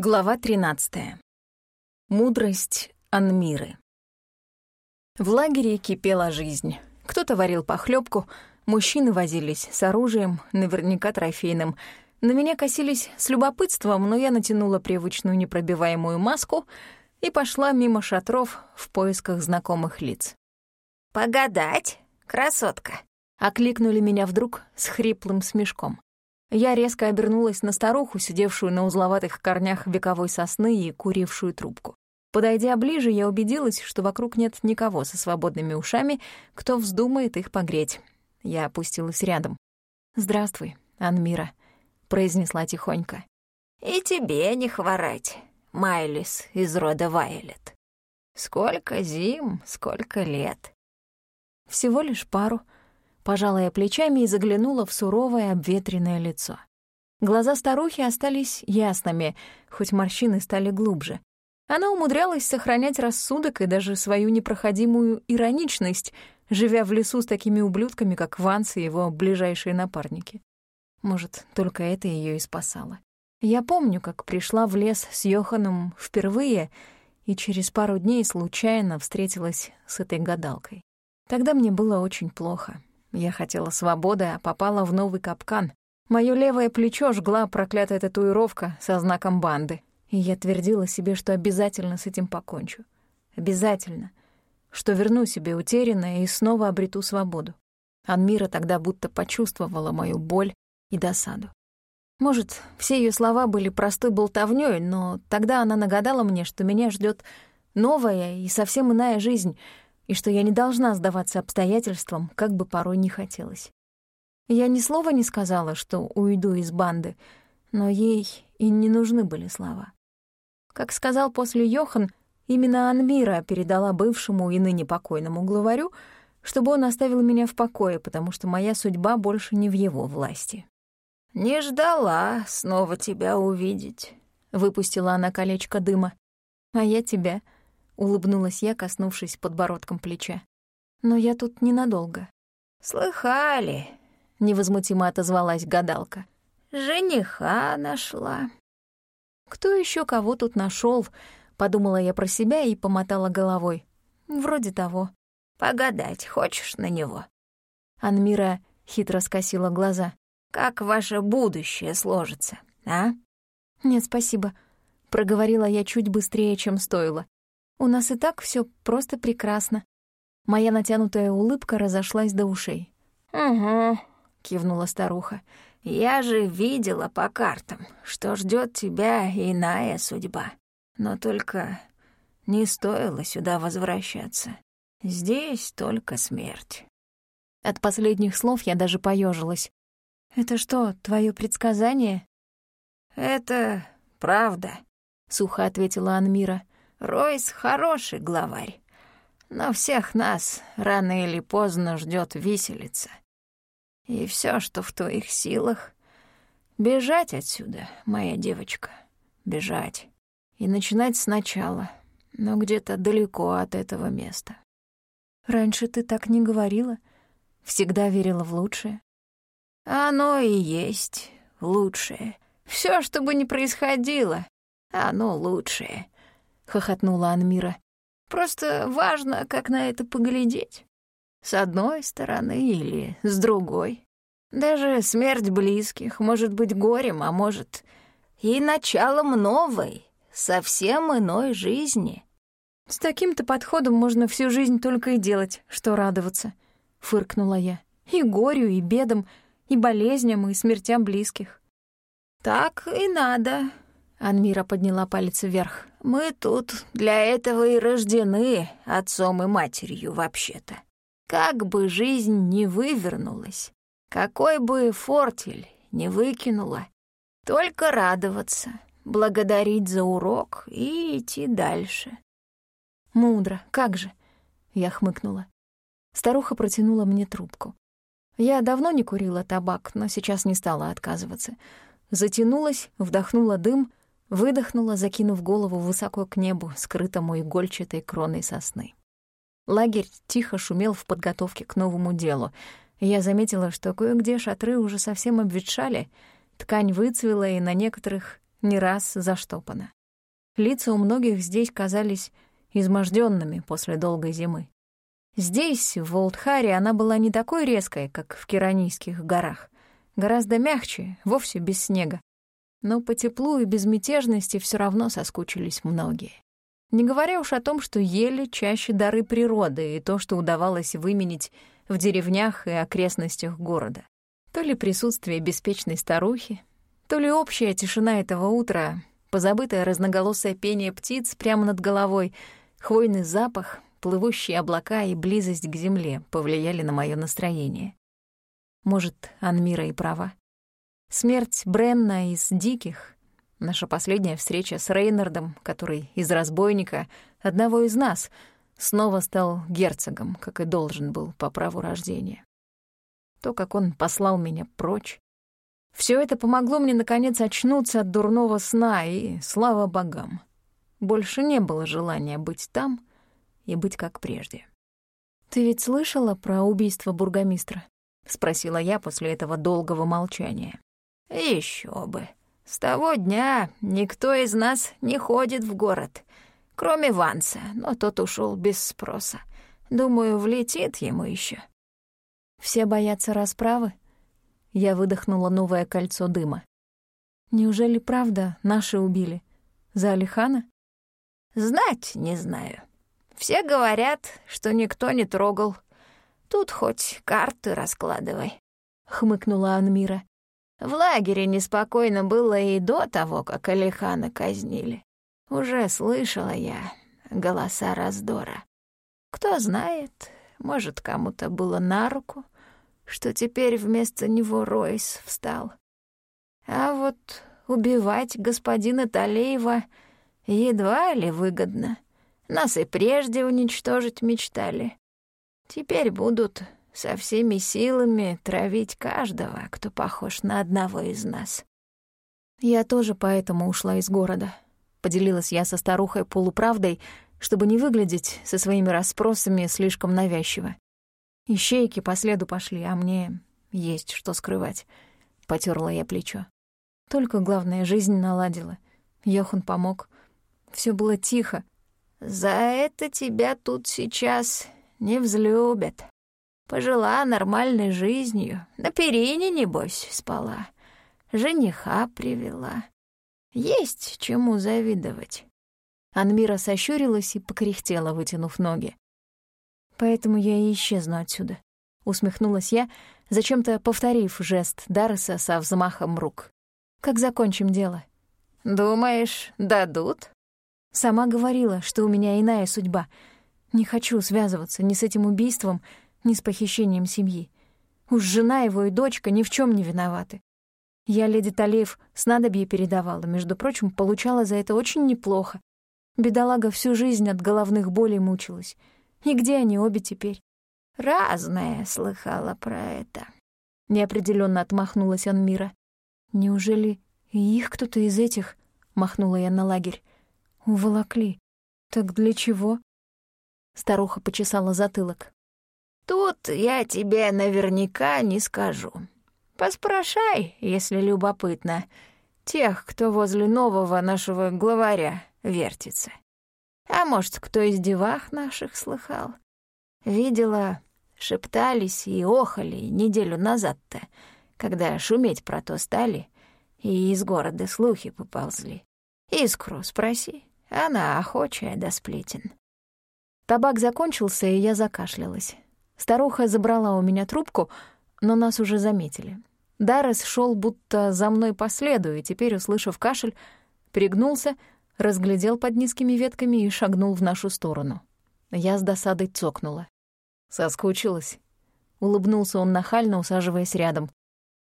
Глава 13. Мудрость Анмиры. В лагере кипела жизнь. Кто-то варил похлебку, мужчины возились с оружием, наверняка трофейным. На меня косились с любопытством, но я натянула привычную непробиваемую маску и пошла мимо шатров в поисках знакомых лиц. «Погадать, красотка!» — окликнули меня вдруг с хриплым смешком. Я резко обернулась на старуху, сидевшую на узловатых корнях вековой сосны и курившую трубку. Подойдя ближе, я убедилась, что вокруг нет никого со свободными ушами, кто вздумает их погреть. Я опустилась рядом. «Здравствуй, Анмира», — произнесла тихонько. «И тебе не хворать, Майлис из рода Вайлет. Сколько зим, сколько лет». «Всего лишь пару», Пожала я плечами и заглянула в суровое обветренное лицо. Глаза старухи остались ясными, хоть морщины стали глубже. Она умудрялась сохранять рассудок и даже свою непроходимую ироничность, живя в лесу с такими ублюдками, как Ванс и его ближайшие напарники. Может, только это ее и спасало. Я помню, как пришла в лес с Йоханом впервые и через пару дней случайно встретилась с этой гадалкой. Тогда мне было очень плохо. Я хотела свободы, а попала в новый капкан. Моё левое плечо жгла проклятая татуировка со знаком банды. И я твердила себе, что обязательно с этим покончу. Обязательно. Что верну себе утерянное и снова обрету свободу. Анмира тогда будто почувствовала мою боль и досаду. Может, все ее слова были простой болтовнёй, но тогда она нагадала мне, что меня ждет новая и совсем иная жизнь — и что я не должна сдаваться обстоятельствам, как бы порой не хотелось. Я ни слова не сказала, что уйду из банды, но ей и не нужны были слова. Как сказал после Йохан, именно Анмира передала бывшему и ныне покойному главарю, чтобы он оставил меня в покое, потому что моя судьба больше не в его власти. «Не ждала снова тебя увидеть», — выпустила она колечко дыма. «А я тебя», улыбнулась я, коснувшись подбородком плеча. Но я тут ненадолго. Слыхали? невозмутимо отозвалась гадалка. Жениха нашла. Кто еще кого тут нашел? подумала я про себя и помотала головой. Вроде того. Погадать хочешь на него? Анмира хитро скосила глаза. Как ваше будущее сложится, а? Нет, спасибо, проговорила я чуть быстрее, чем стоило. У нас и так все просто прекрасно. Моя натянутая улыбка разошлась до ушей. «Угу», — кивнула старуха. «Я же видела по картам, что ждет тебя иная судьба. Но только не стоило сюда возвращаться. Здесь только смерть». От последних слов я даже поежилась. «Это что, твое предсказание?» «Это правда», — сухо ответила Анмира. Ройс хороший главарь, но всех нас рано или поздно ждет виселица. И все, что в твоих силах, бежать отсюда, моя девочка, бежать. И начинать сначала, но где-то далеко от этого места. Раньше ты так не говорила, всегда верила в лучшее. Оно и есть лучшее. Все, что бы ни происходило, оно лучшее — хохотнула Анмира. Просто важно, как на это поглядеть. С одной стороны или с другой. Даже смерть близких может быть горем, а может и началом новой, совсем иной жизни. С таким-то подходом можно всю жизнь только и делать, что радоваться, фыркнула я. И горю, и бедам, и болезням, и смертям близких. Так и надо, Анмира подняла палец вверх. «Мы тут для этого и рождены отцом и матерью, вообще-то. Как бы жизнь не вывернулась, какой бы фортель не выкинула, только радоваться, благодарить за урок и идти дальше». «Мудро, как же!» — я хмыкнула. Старуха протянула мне трубку. Я давно не курила табак, но сейчас не стала отказываться. Затянулась, вдохнула дым Выдохнула, закинув голову высоко к небу, скрытому игольчатой кроной сосны. Лагерь тихо шумел в подготовке к новому делу. Я заметила, что кое-где шатры уже совсем обветшали, ткань выцвела, и на некоторых не раз заштопана. Лица у многих здесь казались изможденными после долгой зимы. Здесь, в Волдхаре, она была не такой резкой, как в Киранийских горах. Гораздо мягче, вовсе без снега. Но по теплу и безмятежности все равно соскучились многие. Не говоря уж о том, что ели чаще дары природы и то, что удавалось выменить в деревнях и окрестностях города. То ли присутствие беспечной старухи, то ли общая тишина этого утра, позабытое разноголосое пение птиц прямо над головой, хвойный запах, плывущие облака и близость к земле повлияли на мое настроение. Может, Анмира и права. Смерть Бренна из «Диких», наша последняя встреча с Рейнардом, который из разбойника, одного из нас, снова стал герцогом, как и должен был по праву рождения. То, как он послал меня прочь, все это помогло мне, наконец, очнуться от дурного сна, и, слава богам, больше не было желания быть там и быть как прежде. «Ты ведь слышала про убийство бургомистра?» — спросила я после этого долгого молчания. Еще бы. С того дня никто из нас не ходит в город, кроме Ванса, но тот ушел без спроса. Думаю, влетит ему еще. Все боятся расправы?» Я выдохнула новое кольцо дыма. «Неужели правда наши убили? За Алихана?» «Знать не знаю. Все говорят, что никто не трогал. Тут хоть карты раскладывай», — хмыкнула Анмира. «В лагере неспокойно было и до того, как Алихана казнили. Уже слышала я голоса раздора. Кто знает, может, кому-то было на руку, что теперь вместо него Ройс встал. А вот убивать господина Талеева едва ли выгодно. Нас и прежде уничтожить мечтали. Теперь будут со всеми силами травить каждого, кто похож на одного из нас. Я тоже поэтому ушла из города. Поделилась я со старухой полуправдой, чтобы не выглядеть со своими расспросами слишком навязчиво. Ищейки по следу пошли, а мне есть что скрывать. Потерла я плечо. Только главное, жизнь наладила. Йохан помог. Все было тихо. «За это тебя тут сейчас не взлюбят. Пожила нормальной жизнью, на перине, небось, спала. Жениха привела. Есть чему завидовать». Анмира сощурилась и покряхтела, вытянув ноги. Поэтому я и исчезну отсюда. Усмехнулась я, зачем-то повторив жест Дарреса со взмахом рук. Как закончим дело? Думаешь, дадут? Сама говорила, что у меня иная судьба. Не хочу связываться ни с этим убийством, ни с похищением семьи. Уж жена его и дочка ни в чем не виноваты. Я леди Талеев снадобье передавала, между прочим, получала за это очень неплохо. Бедолага всю жизнь от головных болей мучилась. И где они обе теперь? Разное слыхала про это. Неопределенно отмахнулась Анмира. Неужели их кто-то из этих, махнула я на лагерь, уволокли? Так для чего? Старуха почесала затылок. Тут я тебе наверняка не скажу. Поспрашай, если любопытно, тех, кто возле нового нашего главаря вертится. А может, кто из девах наших слыхал? Видела, шептались и охали неделю назад-то, когда шуметь про то стали, и из города слухи поползли. Искру спроси, она охочая до сплетен. Табак закончился, и я закашлялась. Старуха забрала у меня трубку, но нас уже заметили. Даррес шел будто за мной по следу, и теперь, услышав кашель, пригнулся — разглядел под низкими ветками и шагнул в нашу сторону. Я с досадой цокнула. Соскучилась. Улыбнулся он нахально, усаживаясь рядом.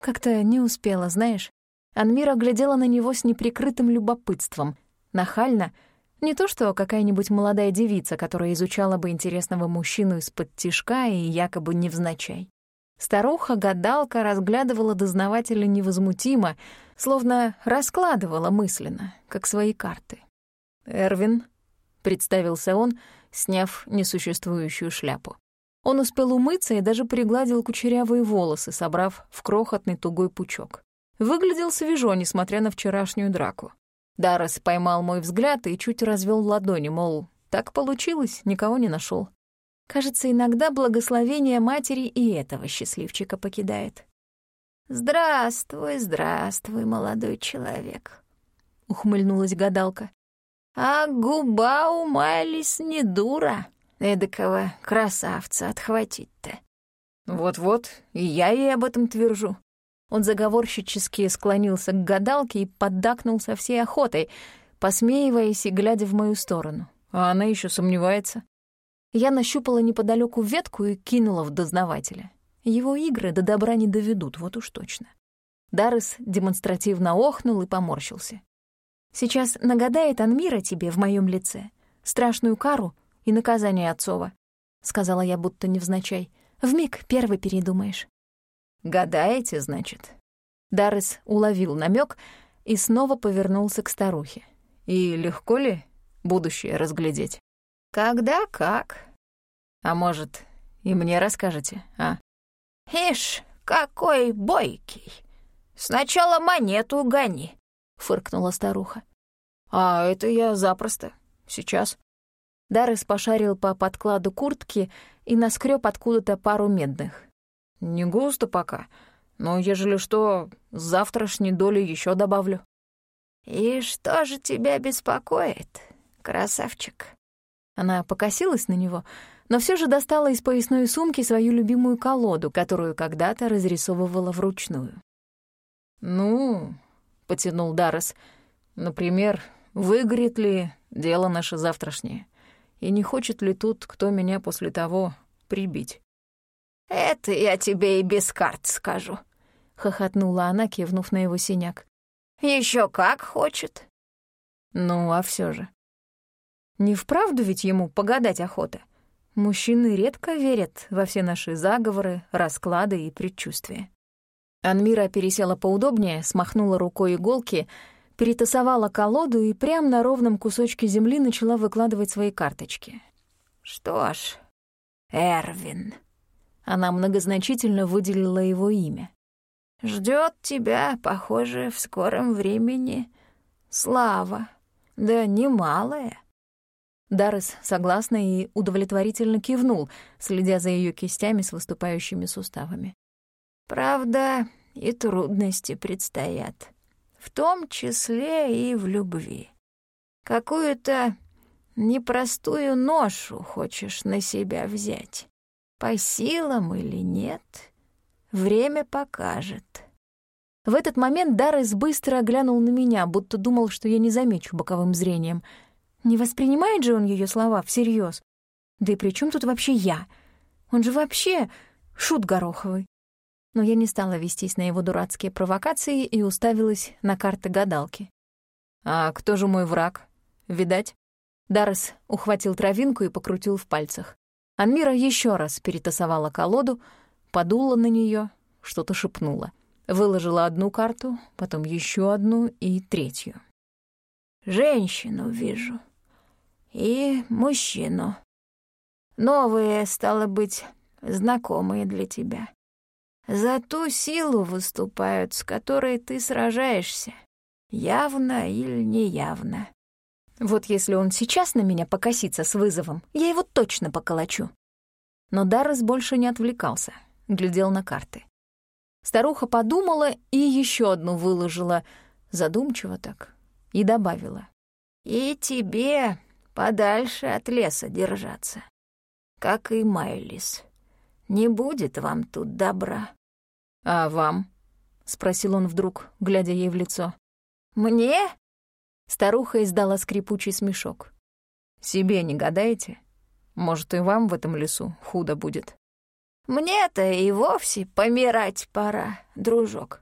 Как-то не успела, знаешь. Анмира глядела на него с неприкрытым любопытством. Нахально — не то что какая-нибудь молодая девица, которая изучала бы интересного мужчину из-под тишка и якобы невзначай. Старуха-гадалка разглядывала дознавателя невозмутимо, словно раскладывала мысленно, как свои карты. «Эрвин», — представился он, сняв несуществующую шляпу. Он успел умыться и даже пригладил кучерявые волосы, собрав в крохотный тугой пучок. Выглядел свежо, несмотря на вчерашнюю драку. Даррес поймал мой взгляд и чуть развел ладони, мол, так получилось, никого не нашел. Кажется, иногда благословение матери и этого счастливчика покидает. «Здравствуй, здравствуй, молодой человек», — ухмыльнулась гадалка. «А губа у Майлис не дура, эдакого красавца отхватить-то». «Вот-вот, и я ей об этом твержу». Он заговорщически склонился к гадалке и поддакнул со всей охотой, посмеиваясь и глядя в мою сторону. А она еще сомневается. Я нащупала неподалеку ветку и кинула в дознавателя. Его игры до добра не доведут, вот уж точно. Даррес демонстративно охнул и поморщился. «Сейчас нагадает Анмира тебе в моем лице страшную кару и наказание отцова», — сказала я будто невзначай. «Вмиг первый передумаешь». «Гадаете, значит?» Даррес уловил намек и снова повернулся к старухе. «И легко ли будущее разглядеть?» «Когда как?» «А может, и мне расскажете, а?» «Ишь, какой бойкий! Сначала монету гони!» — фыркнула старуха. «А это я запросто. Сейчас». Даррес пошарил по подкладу куртки и наскреб откуда-то пару медных. «Не густо пока, но ежели что, с завтрашней доли еще добавлю». «И что же тебя беспокоит, красавчик?» Она покосилась на него — но все же достала из поясной сумки свою любимую колоду, которую когда-то разрисовывала вручную. «Ну», — потянул Даррес, — «например, выгорит ли дело наше завтрашнее, и не хочет ли тут кто меня после того прибить?» «Это я тебе и без карт скажу», — хохотнула она, кивнув на его синяк. Еще как хочет». «Ну, а все же». Не вправду ведь ему погадать охота — Мужчины редко верят во все наши заговоры, расклады и предчувствия. Анмира пересела поудобнее, смахнула рукой иголки, перетасовала колоду и прямо на ровном кусочке земли начала выкладывать свои карточки. «Что ж, Эрвин...» Она многозначительно выделила его имя. Ждет тебя, похоже, в скором времени слава, да немалая. Даррес согласно и удовлетворительно кивнул, следя за ее кистями с выступающими суставами. «Правда, и трудности предстоят, в том числе и в любви. Какую-то непростую ношу хочешь на себя взять. По силам или нет, время покажет». В этот момент Даррес быстро оглянул на меня, будто думал, что я не замечу боковым зрением — не воспринимает же он ее слова всерьез. Да и при чем тут вообще я? Он же вообще шут гороховый. Но я не стала вестись на его дурацкие провокации и уставилась на карты гадалки. «А кто же мой враг? Видать?» Даррес ухватил травинку и покрутил в пальцах. Анмира еще раз перетасовала колоду, подула на нее, что-то шепнула. Выложила одну карту, потом еще одну и третью. «Женщину вижу», и мужчину. Новые, стало быть, знакомые для тебя. За ту силу выступают, с которой ты сражаешься, явно или неявно. Вот если он сейчас на меня покосится с вызовом, я его точно поколочу. Но Даррес больше не отвлекался, глядел на карты. Старуха подумала и еще одну выложила, задумчиво так, и добавила. «И тебе подальше от леса держаться. Как и Майлис. Не будет вам тут добра. А вам? спросил он вдруг, глядя ей в лицо. Мне? Старуха издала скрипучий смешок. Себе не гадаете? Может, и вам в этом лесу худо будет. Мне-то и вовсе помирать пора, дружок.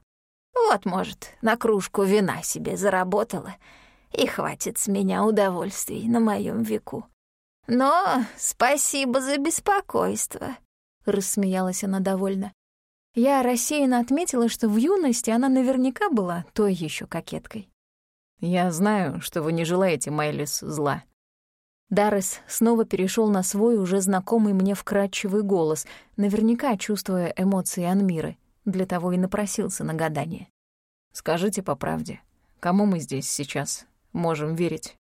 Вот, может, на кружку вина себе заработала — и хватит с меня удовольствий на моем веку. Но спасибо за беспокойство», — рассмеялась она довольно. Я рассеянно отметила, что в юности она наверняка была той еще кокеткой. «Я знаю, что вы не желаете, Майлис, зла». Даррес снова перешел на свой уже знакомый мне вкрадчивый голос, наверняка чувствуя эмоции Анмиры, для того и напросился на гадание. «Скажите по правде, кому мы здесь сейчас можем верить?»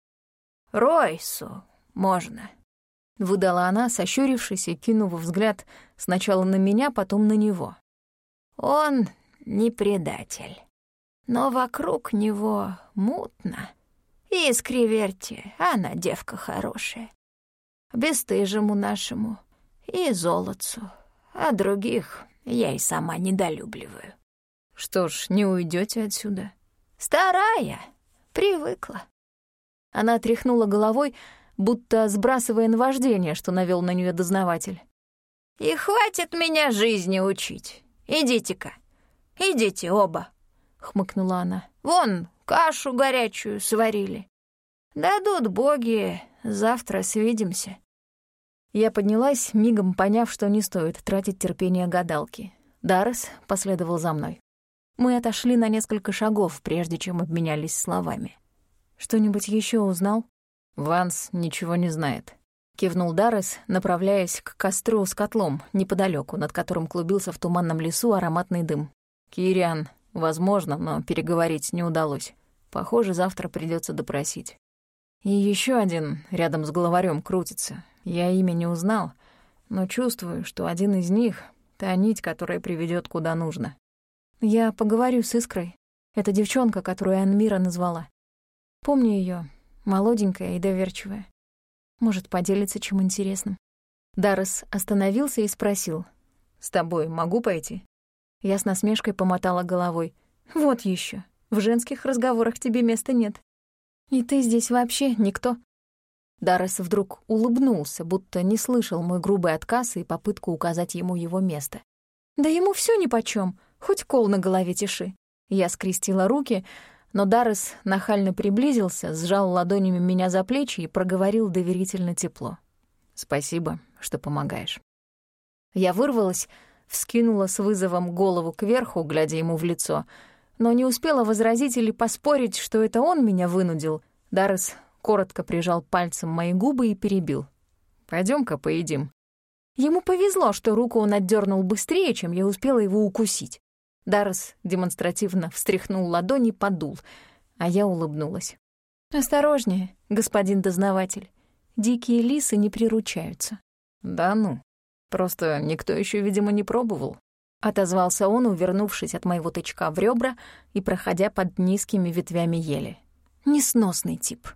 «Ройсу можно», — выдала она, сощурившись и кинув взгляд сначала на меня, потом на него. «Он не предатель, но вокруг него мутно. И скриверьте, она девка хорошая. Бестыжему нашему и золотцу, а других я и сама недолюбливаю». «Что ж, не уйдете отсюда?» «Старая, привыкла». Она тряхнула головой, будто сбрасывая наваждение, что навел на нее дознаватель. «И хватит меня жизни учить. Идите-ка, идите оба», — хмыкнула она. «Вон, кашу горячую сварили. Дадут боги, завтра свидимся». Я поднялась, мигом поняв, что не стоит тратить терпение гадалки. Даррес последовал за мной. Мы отошли на несколько шагов, прежде чем обменялись словами. «Что-нибудь еще узнал?» «Ванс ничего не знает», — кивнул Даррес, направляясь к костру с котлом неподалеку, над которым клубился в туманном лесу ароматный дым. «Кириан, возможно, но переговорить не удалось. Похоже, завтра придется допросить. И еще один рядом с главарем крутится. Я имя не узнал, но чувствую, что один из них — та нить, которая приведет куда нужно. Я поговорю с Искрой. Это девчонка, которую Анмира назвала. Помню ее, молоденькая и доверчивая. Может, поделиться чем интересным. Даррес остановился и спросил. «С тобой могу пойти?» Я с насмешкой помотала головой. «Вот еще. В женских разговорах тебе места нет. И ты здесь вообще никто». Даррес вдруг улыбнулся, будто не слышал мой грубый отказ и попытку указать ему его место. «Да ему всё нипочём. Хоть кол на голове тиши. Я скрестила руки, но Даррес нахально приблизился, сжал ладонями меня за плечи и проговорил доверительно тепло. «Спасибо, что помогаешь». Я вырвалась, вскинула с вызовом голову кверху, глядя ему в лицо, но не успела возразить или поспорить, что это он меня вынудил. Даррес коротко прижал пальцем мои губы и перебил. пойдем ка поедим». Ему повезло, что руку он отдернул быстрее, чем я успела его укусить. Даррес демонстративно встряхнул ладони и подул, а я улыбнулась. «Осторожнее, господин дознаватель. Дикие лисы не приручаются». «Да ну, просто никто еще, видимо, не пробовал», — отозвался он, увернувшись от моего тычка в ребра и проходя под низкими ветвями ели. «Несносный тип».